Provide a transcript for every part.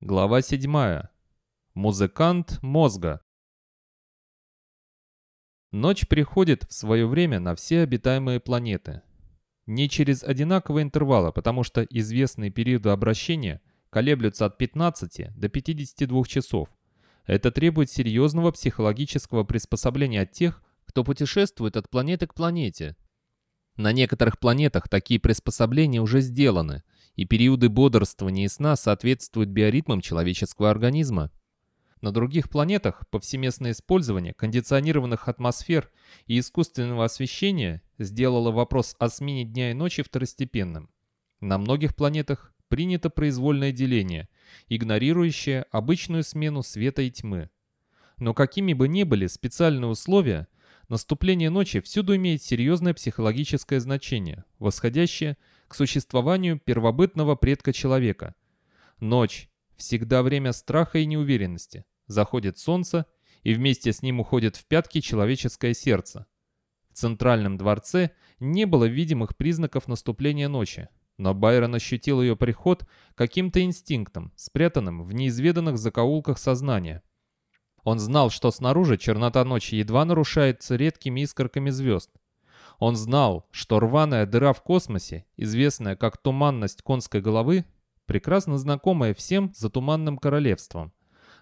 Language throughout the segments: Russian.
Глава 7. Музыкант мозга. Ночь приходит в свое время на все обитаемые планеты. Не через одинаковые интервалы, потому что известные периоды обращения колеблются от 15 до 52 часов. Это требует серьезного психологического приспособления от тех, кто путешествует от планеты к планете. На некоторых планетах такие приспособления уже сделаны – и периоды бодрствования и сна соответствуют биоритмам человеческого организма. На других планетах повсеместное использование кондиционированных атмосфер и искусственного освещения сделало вопрос о смене дня и ночи второстепенным. На многих планетах принято произвольное деление, игнорирующее обычную смену света и тьмы. Но какими бы ни были специальные условия, наступление ночи всюду имеет серьезное психологическое значение, восходящее к существованию первобытного предка человека. Ночь – всегда время страха и неуверенности. Заходит солнце, и вместе с ним уходит в пятки человеческое сердце. В центральном дворце не было видимых признаков наступления ночи, но Байрон ощутил ее приход каким-то инстинктом, спрятанным в неизведанных закоулках сознания. Он знал, что снаружи чернота ночи едва нарушается редкими искорками звезд, он знал, что рваная дыра в космосе, известная как туманность конской головы, прекрасно знакомая всем за туманным королевством,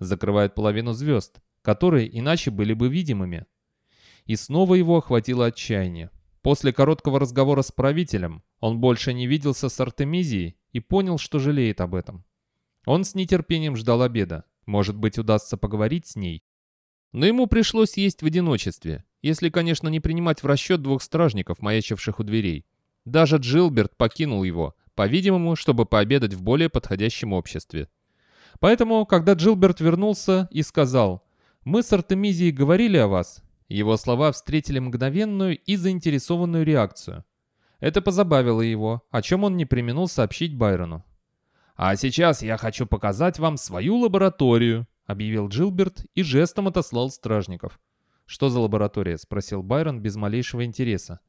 закрывает половину звезд, которые иначе были бы видимыми. И снова его охватило отчаяние. После короткого разговора с правителем он больше не виделся с Артемизией и понял, что жалеет об этом. Он с нетерпением ждал обеда. Может быть, удастся поговорить с ней. Но ему пришлось есть в одиночестве, если, конечно, не принимать в расчет двух стражников, маячивших у дверей. Даже Джилберт покинул его, по-видимому, чтобы пообедать в более подходящем обществе. Поэтому, когда Джилберт вернулся и сказал «Мы с Артемизией говорили о вас», его слова встретили мгновенную и заинтересованную реакцию. Это позабавило его, о чем он не применул сообщить Байрону. «А сейчас я хочу показать вам свою лабораторию», — объявил Джилберт и жестом отослал стражников. «Что за лаборатория?» — спросил Байрон без малейшего интереса.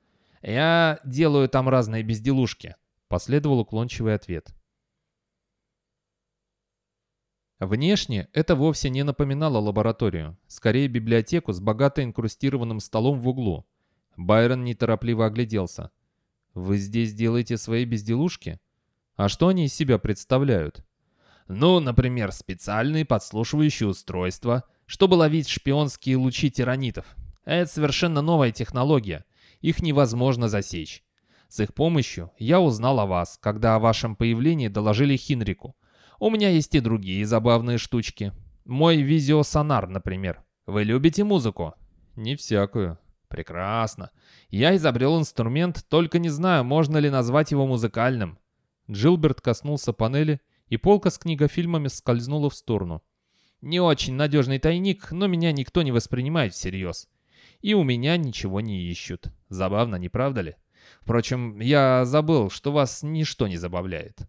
«Я делаю там разные безделушки», — последовал уклончивый ответ. Внешне это вовсе не напоминало лабораторию, скорее библиотеку с богато инкрустированным столом в углу. Байрон неторопливо огляделся. «Вы здесь делаете свои безделушки? А что они из себя представляют?» «Ну, например, специальные подслушивающие устройства, чтобы ловить шпионские лучи тиранитов. Это совершенно новая технология. Их невозможно засечь. С их помощью я узнал о вас, когда о вашем появлении доложили Хинрику. У меня есть и другие забавные штучки. Мой визиосонар, например. Вы любите музыку? Не всякую. Прекрасно. Я изобрел инструмент, только не знаю, можно ли назвать его музыкальным. Джилберт коснулся панели, и полка с книгофильмами скользнула в сторону. Не очень надежный тайник, но меня никто не воспринимает всерьез. И у меня ничего не ищут. Забавно, не правда ли? Впрочем, я забыл, что вас ничто не забавляет.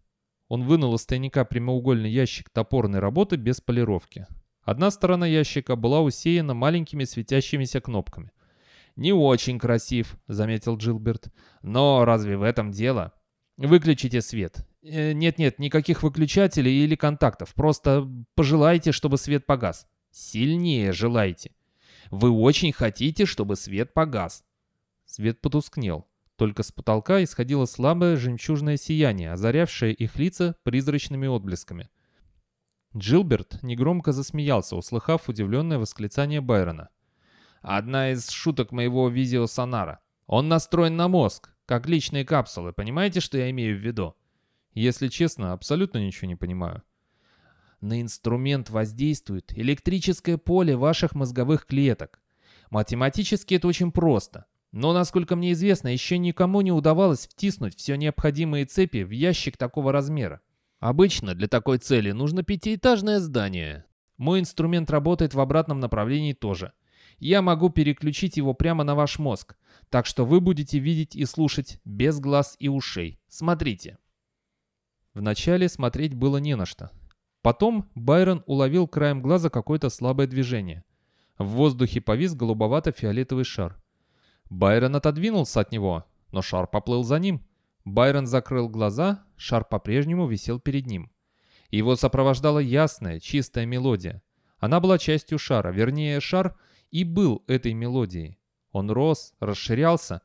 Он вынул из тайника прямоугольный ящик топорной работы без полировки. Одна сторона ящика была усеяна маленькими светящимися кнопками. «Не очень красив», — заметил Джилберт. «Но разве в этом дело? Выключите свет. Э, нет-нет, никаких выключателей или контактов. Просто пожелайте, чтобы свет погас. Сильнее желайте. Вы очень хотите, чтобы свет погас. Свет потускнел. Только с потолка исходило слабое жемчужное сияние, озарявшее их лица призрачными отблесками. Джилберт негромко засмеялся, услыхав удивленное восклицание Байрона. «Одна из шуток моего видеосонара. Он настроен на мозг как личные капсулы. Понимаете, что я имею в виду? Если честно, абсолютно ничего не понимаю. На инструмент воздействует электрическое поле ваших мозговых клеток. Математически это очень просто. Но, насколько мне известно, еще никому не удавалось втиснуть все необходимые цепи в ящик такого размера. Обычно для такой цели нужно пятиэтажное здание. Мой инструмент работает в обратном направлении тоже – я могу переключить его прямо на ваш мозг, так что вы будете видеть и слушать без глаз и ушей. Смотрите. Вначале смотреть было не на что. Потом Байрон уловил краем глаза какое-то слабое движение. В воздухе повис голубовато-фиолетовый шар. Байрон отодвинулся от него, но шар поплыл за ним. Байрон закрыл глаза, шар по-прежнему висел перед ним. Его сопровождала ясная, чистая мелодия. Она была частью шара, вернее, шар и был этой мелодией. Он рос, расширялся,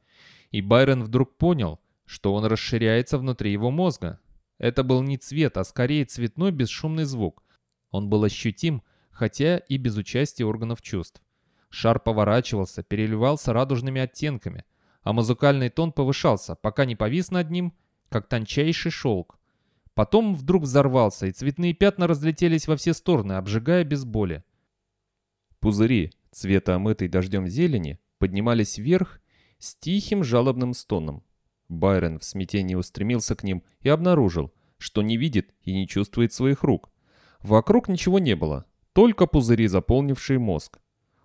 и Байрон вдруг понял, что он расширяется внутри его мозга. Это был не цвет, а скорее цветной бесшумный звук. Он был ощутим, хотя и без участия органов чувств. Шар поворачивался, переливался радужными оттенками, а музыкальный тон повышался, пока не повис над ним, как тончайший шелк. Потом вдруг взорвался, и цветные пятна разлетелись во все стороны, обжигая без боли. Пузыри, цвета омытой дождем зелени, поднимались вверх с тихим жалобным стоном. Байрон в смятении устремился к ним и обнаружил, что не видит и не чувствует своих рук. Вокруг ничего не было, только пузыри, заполнившие мозг.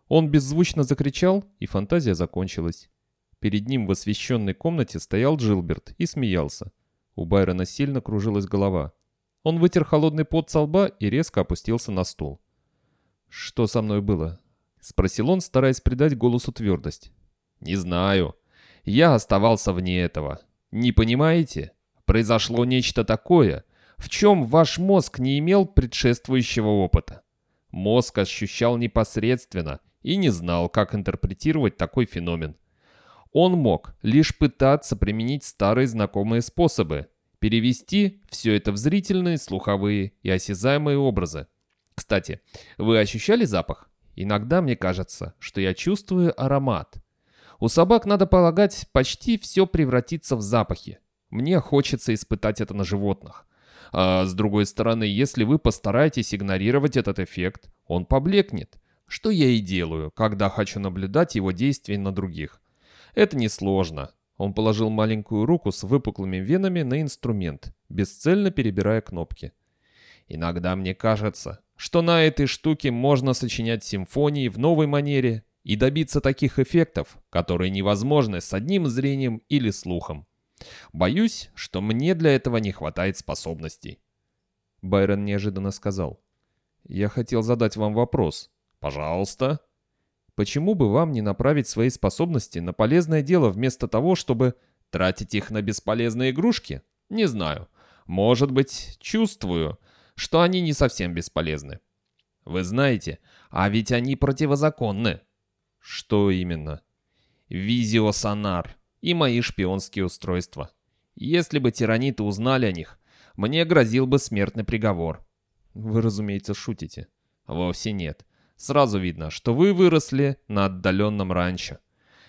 Он беззвучно закричал, и фантазия закончилась. Перед ним в освещенной комнате стоял Джилберт и смеялся. У Байрона сильно кружилась голова. Он вытер холодный пот со лба и резко опустился на стул. «Что со мной было?» — спросил он, стараясь придать голосу твердость. «Не знаю. Я оставался вне этого. Не понимаете? Произошло нечто такое, в чем ваш мозг не имел предшествующего опыта. Мозг ощущал непосредственно и не знал, как интерпретировать такой феномен. Он мог лишь пытаться применить старые знакомые способы, перевести все это в зрительные, слуховые и осязаемые образы. Кстати, вы ощущали запах? Иногда мне кажется, что я чувствую аромат. У собак, надо полагать, почти все превратится в запахи. Мне хочется испытать это на животных. А с другой стороны, если вы постараетесь игнорировать этот эффект, он поблекнет. Что я и делаю, когда хочу наблюдать его действия на других. Это несложно. Он положил маленькую руку с выпуклыми венами на инструмент, бесцельно перебирая кнопки. Иногда мне кажется, что на этой штуке можно сочинять симфонии в новой манере и добиться таких эффектов, которые невозможны с одним зрением или слухом. Боюсь, что мне для этого не хватает способностей. Байрон неожиданно сказал. «Я хотел задать вам вопрос. Пожалуйста». Почему бы вам не направить свои способности на полезное дело вместо того, чтобы тратить их на бесполезные игрушки? Не знаю. Может быть, чувствую, что они не совсем бесполезны. Вы знаете, а ведь они противозаконны. Что именно? Визиосонар и мои шпионские устройства. Если бы тираниты узнали о них, мне грозил бы смертный приговор. Вы, разумеется, шутите. Вовсе нет. Сразу видно, что вы выросли на отдаленном ранчо.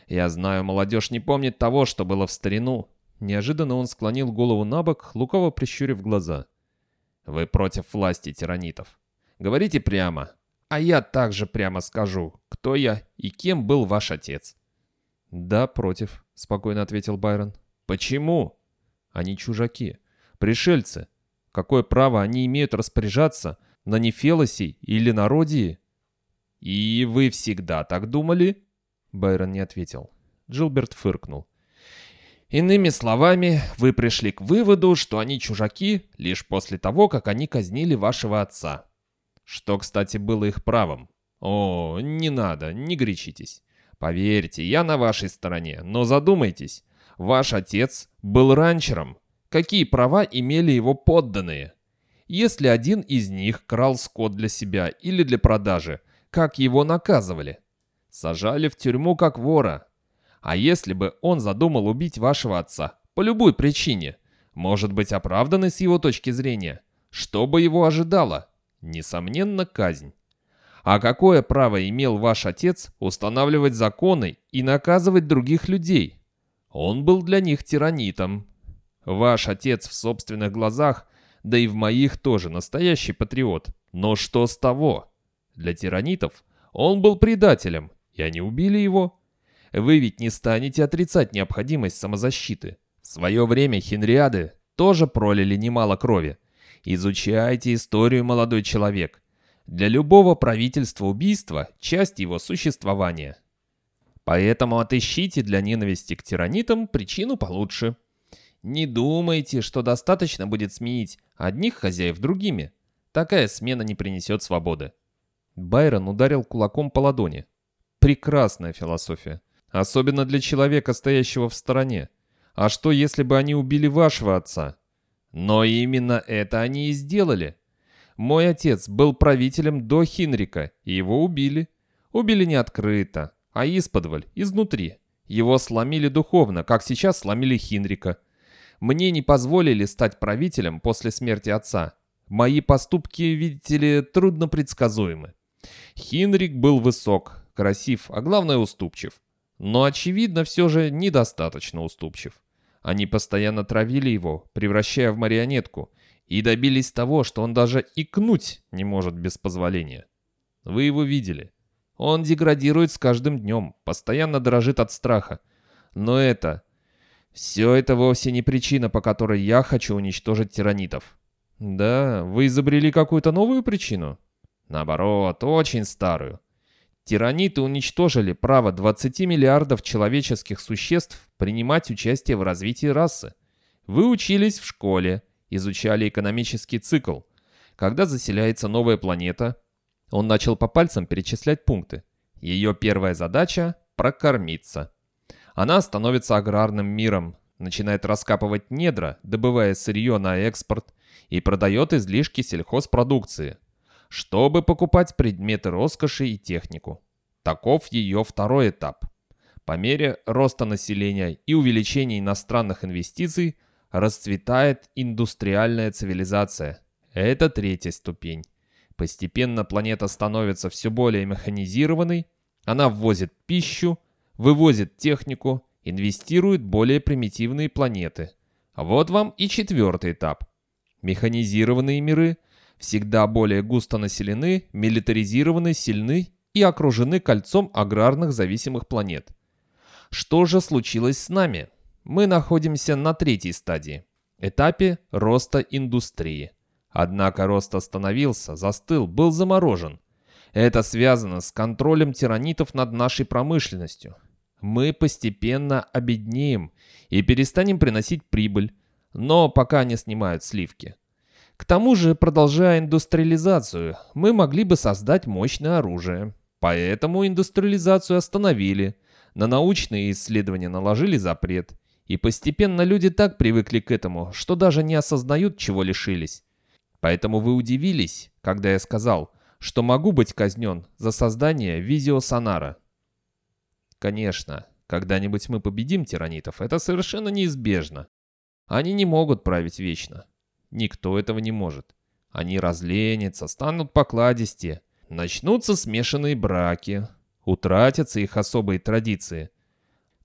Я знаю, молодежь не помнит того, что было в старину. Неожиданно он склонил голову на бок, лукаво прищурив глаза. Вы против власти тиранитов. Говорите прямо. А я также прямо скажу, кто я и кем был ваш отец. Да, против. — спокойно ответил Байрон. «Почему?» «Они чужаки. Пришельцы. Какое право они имеют распоряжаться на Нефелосе или на Родии?» «И вы всегда так думали?» Байрон не ответил. Джилберт фыркнул. «Иными словами, вы пришли к выводу, что они чужаки лишь после того, как они казнили вашего отца. Что, кстати, было их правом. О, не надо, не горячитесь. Поверьте, я на вашей стороне, но задумайтесь. Ваш отец был ранчером. Какие права имели его подданные? Если один из них крал скот для себя или для продажи, как его наказывали? Сажали в тюрьму как вора. А если бы он задумал убить вашего отца, по любой причине, может быть оправданной с его точки зрения, что бы его ожидало? Несомненно, казнь. А какое право имел ваш отец устанавливать законы и наказывать других людей? Он был для них тиранитом. Ваш отец в собственных глазах, да и в моих тоже настоящий патриот. Но что с того? Для тиранитов он был предателем, и они убили его. Вы ведь не станете отрицать необходимость самозащиты. В свое время хенриады тоже пролили немало крови. Изучайте историю, молодой человек. Для любого правительства убийство – часть его существования. Поэтому отыщите для ненависти к тиранитам причину получше. Не думайте, что достаточно будет сменить одних хозяев другими. Такая смена не принесет свободы. Байрон ударил кулаком по ладони. Прекрасная философия. Особенно для человека, стоящего в стороне. А что, если бы они убили вашего отца? Но именно это они и сделали. Мой отец был правителем до Хинрика, и его убили. Убили не открыто, а исподволь, изнутри. Его сломили духовно, как сейчас сломили Хинрика. Мне не позволили стать правителем после смерти отца. Мои поступки, видите ли, трудно предсказуемы. Хинрик был высок, красив, а главное уступчив. Но, очевидно, все же недостаточно уступчив. Они постоянно травили его, превращая в марионетку, и добились того, что он даже икнуть не может без позволения. Вы его видели. Он деградирует с каждым днем, постоянно дрожит от страха. Но это... Все это вовсе не причина, по которой я хочу уничтожить тиранитов. Да, вы изобрели какую-то новую причину? Наоборот, очень старую. Тираниты уничтожили право 20 миллиардов человеческих существ принимать участие в развитии расы. Вы учились в школе, изучали экономический цикл. Когда заселяется новая планета, он начал по пальцам перечислять пункты. Ее первая задача – прокормиться. Она становится аграрным миром, начинает раскапывать недра, добывая сырье на экспорт и продает излишки сельхозпродукции, чтобы покупать предметы роскоши и технику. Таков ее второй этап. По мере роста населения и увеличения иностранных инвестиций расцветает индустриальная цивилизация. Это третья ступень. Постепенно планета становится все более механизированной, она ввозит пищу, вывозит технику, инвестирует более примитивные планеты. Вот вам и четвертый этап. Механизированные миры всегда более густо населены, милитаризированы, сильны и окружены кольцом аграрных зависимых планет. Что же случилось с нами? Мы находимся на третьей стадии, этапе роста индустрии. Однако рост остановился, застыл, был заморожен. Это связано с контролем тиранитов над нашей промышленностью. Мы постепенно обеднеем и перестанем приносить прибыль, но пока не снимают сливки. К тому же, продолжая индустриализацию, мы могли бы создать мощное оружие. Поэтому индустриализацию остановили, на научные исследования наложили запрет – и постепенно люди так привыкли к этому, что даже не осознают, чего лишились. Поэтому вы удивились, когда я сказал, что могу быть казнен за создание видеосонара. Конечно, когда-нибудь мы победим тиранитов, это совершенно неизбежно. Они не могут править вечно. Никто этого не может. Они разленятся, станут покладистее, начнутся смешанные браки, утратятся их особые традиции.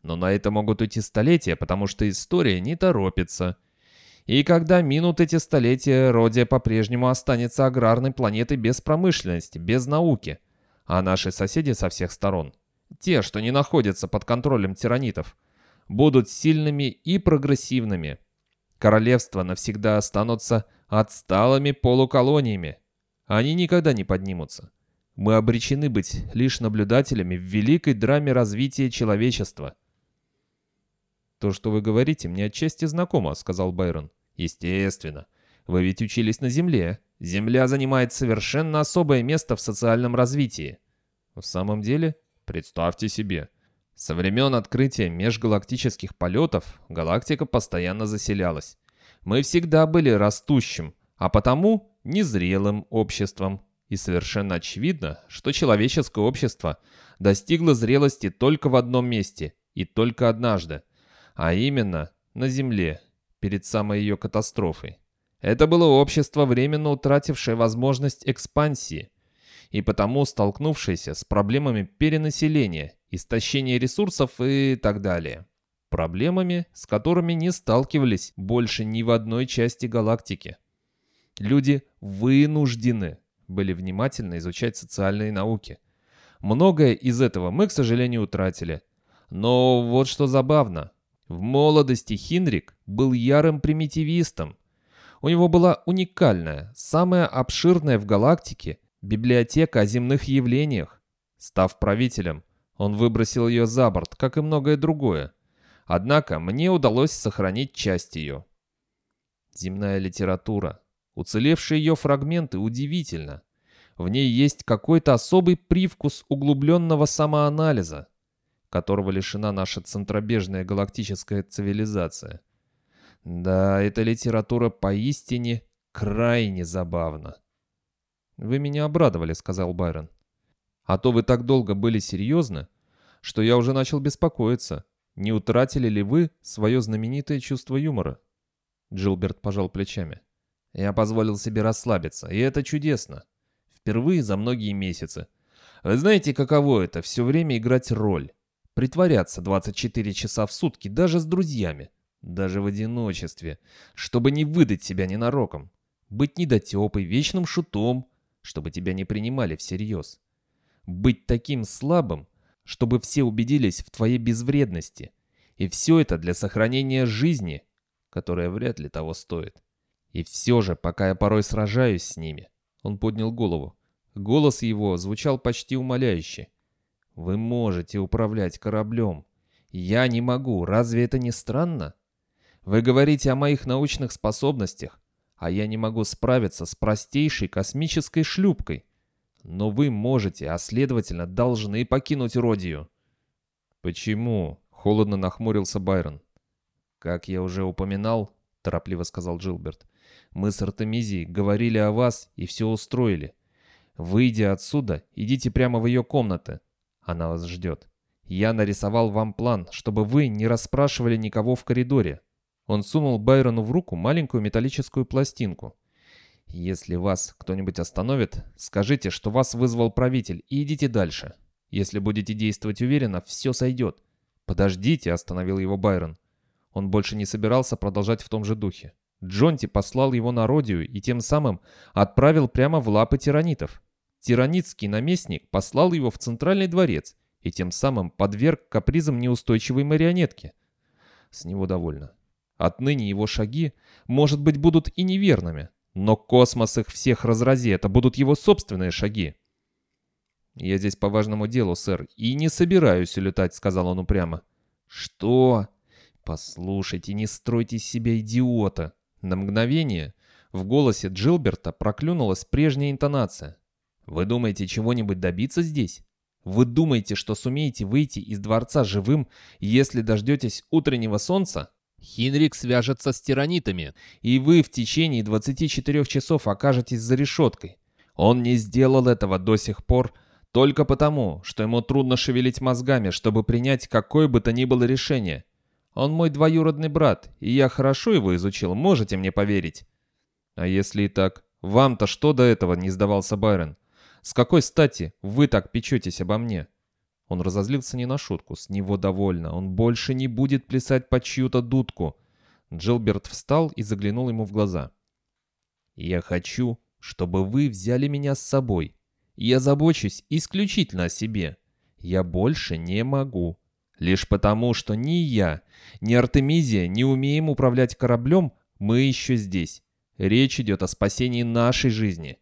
Но на это могут уйти столетия, потому что история не торопится. И когда минут эти столетия, Родия по-прежнему останется аграрной планетой без промышленности, без науки. А наши соседи со всех сторон, те, что не находятся под контролем тиранитов, будут сильными и прогрессивными. Королевства навсегда останутся отсталыми полуколониями. Они никогда не поднимутся. Мы обречены быть лишь наблюдателями в великой драме развития человечества. «То, что вы говорите, мне отчасти знакомо», — сказал Байрон. «Естественно. Вы ведь учились на Земле. Земля занимает совершенно особое место в социальном развитии». «В самом деле? Представьте себе. Со времен открытия межгалактических полетов галактика постоянно заселялась. Мы всегда были растущим, а потому незрелым обществом. И совершенно очевидно, что человеческое общество достигло зрелости только в одном месте и только однажды а именно на Земле, перед самой ее катастрофой. Это было общество, временно утратившее возможность экспансии, и потому столкнувшееся с проблемами перенаселения, истощения ресурсов и так далее. Проблемами, с которыми не сталкивались больше ни в одной части галактики. Люди вынуждены были внимательно изучать социальные науки. Многое из этого мы, к сожалению, утратили. Но вот что забавно. В молодости Хинрик был ярым примитивистом. У него была уникальная, самая обширная в галактике библиотека о земных явлениях. Став правителем, он выбросил ее за борт, как и многое другое. Однако мне удалось сохранить часть ее. Земная литература. Уцелевшие ее фрагменты удивительно. В ней есть какой-то особый привкус углубленного самоанализа которого лишена наша центробежная галактическая цивилизация. Да, эта литература поистине крайне забавна. «Вы меня обрадовали», — сказал Байрон. «А то вы так долго были серьезны, что я уже начал беспокоиться. Не утратили ли вы свое знаменитое чувство юмора?» Джилберт пожал плечами. «Я позволил себе расслабиться, и это чудесно. Впервые за многие месяцы. Вы знаете, каково это — все время играть роль? Притворяться 24 часа в сутки даже с друзьями, даже в одиночестве, чтобы не выдать себя ненароком. Быть недотепой, вечным шутом, чтобы тебя не принимали всерьез. Быть таким слабым, чтобы все убедились в твоей безвредности. И все это для сохранения жизни, которая вряд ли того стоит. И все же, пока я порой сражаюсь с ними, он поднял голову. Голос его звучал почти умоляюще. «Вы можете управлять кораблем. Я не могу. Разве это не странно? Вы говорите о моих научных способностях, а я не могу справиться с простейшей космической шлюпкой. Но вы можете, а следовательно, должны покинуть Родию». «Почему?» — холодно нахмурился Байрон. «Как я уже упоминал», — торопливо сказал Джилберт, — «мы с Артемизией говорили о вас и все устроили. Выйдя отсюда, идите прямо в ее комнаты. Она вас ждет. Я нарисовал вам план, чтобы вы не расспрашивали никого в коридоре». Он сунул Байрону в руку маленькую металлическую пластинку. «Если вас кто-нибудь остановит, скажите, что вас вызвал правитель, и идите дальше. Если будете действовать уверенно, все сойдет». «Подождите», — остановил его Байрон. Он больше не собирался продолжать в том же духе. Джонти послал его на Родию и тем самым отправил прямо в лапы тиранитов. Тиранитский наместник послал его в Центральный дворец и тем самым подверг капризам неустойчивой марионетки. С него довольно. Отныне его шаги, может быть, будут и неверными, но космос их всех разрази, это будут его собственные шаги. «Я здесь по важному делу, сэр, и не собираюсь улетать», — сказал он упрямо. «Что?» «Послушайте, не стройте себя идиота!» На мгновение в голосе Джилберта проклюнулась прежняя интонация. «Вы думаете чего-нибудь добиться здесь? Вы думаете, что сумеете выйти из дворца живым, если дождетесь утреннего солнца?» Хинрик свяжется с тиранитами, и вы в течение 24 часов окажетесь за решеткой. Он не сделал этого до сих пор только потому, что ему трудно шевелить мозгами, чтобы принять какое бы то ни было решение. Он мой двоюродный брат, и я хорошо его изучил, можете мне поверить?» «А если и так? Вам-то что до этого?» — не сдавался Байрон. «С какой стати вы так печетесь обо мне?» Он разозлился не на шутку, с него довольно. Он больше не будет плясать под чью-то дудку. Джилберт встал и заглянул ему в глаза. «Я хочу, чтобы вы взяли меня с собой. Я забочусь исключительно о себе. Я больше не могу. Лишь потому, что ни я, ни Артемизия не умеем управлять кораблем, мы еще здесь. Речь идет о спасении нашей жизни.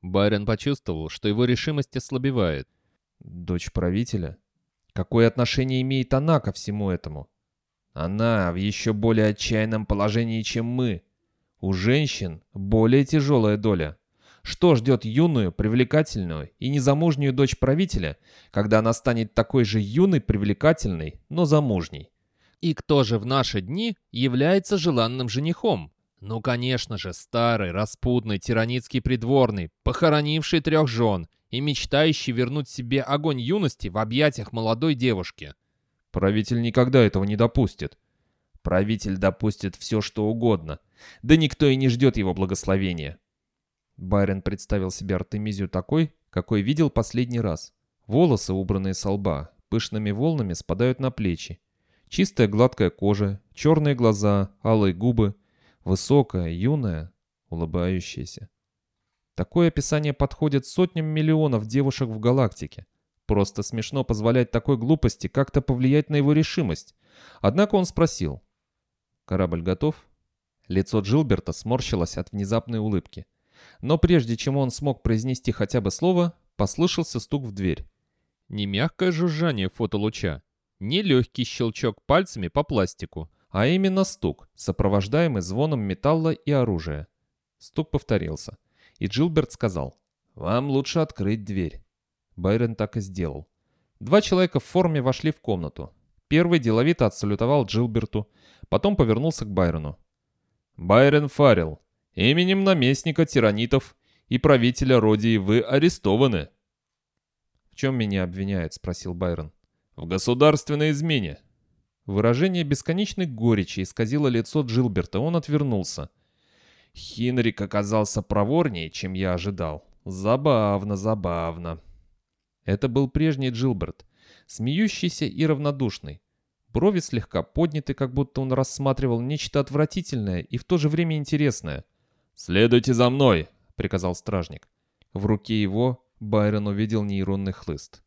Байрон почувствовал, что его решимость ослабевает. Дочь правителя? Какое отношение имеет она ко всему этому? Она в еще более отчаянном положении, чем мы. У женщин более тяжелая доля. Что ждет юную, привлекательную и незамужнюю дочь правителя, когда она станет такой же юной, привлекательной, но замужней? И кто же в наши дни является желанным женихом? Ну, конечно же, старый, распутный, тираницкий придворный, похоронивший трех жен и мечтающий вернуть себе огонь юности в объятиях молодой девушки. Правитель никогда этого не допустит. Правитель допустит все, что угодно. Да никто и не ждет его благословения. Байрон представил себе Артемизию такой, какой видел последний раз. Волосы, убранные со лба, пышными волнами спадают на плечи. Чистая гладкая кожа, черные глаза, алые губы, высокая, юная, улыбающаяся. Такое описание подходит сотням миллионов девушек в галактике. Просто смешно позволять такой глупости как-то повлиять на его решимость. Однако он спросил. «Корабль готов?» Лицо Джилберта сморщилось от внезапной улыбки. Но прежде чем он смог произнести хотя бы слово, послышался стук в дверь. Не мягкое жужжание фотолуча, не легкий щелчок пальцами по пластику, а именно стук, сопровождаемый звоном металла и оружия. Стук повторился, и Джилберт сказал, «Вам лучше открыть дверь». Байрон так и сделал. Два человека в форме вошли в комнату. Первый деловито отсалютовал Джилберту, потом повернулся к Байрону. «Байрон Фаррелл, Именем наместника тиранитов и правителя Родии вы арестованы». «В чем меня обвиняют?» — спросил Байрон. «В государственной измене». Выражение бесконечной горечи исказило лицо Джилберта, он отвернулся. Хинрик оказался проворнее, чем я ожидал. Забавно, забавно. Это был прежний Джилберт, смеющийся и равнодушный. Брови слегка подняты, как будто он рассматривал нечто отвратительное и в то же время интересное. «Следуйте за мной!» — приказал стражник. В руке его Байрон увидел нейронный хлыст.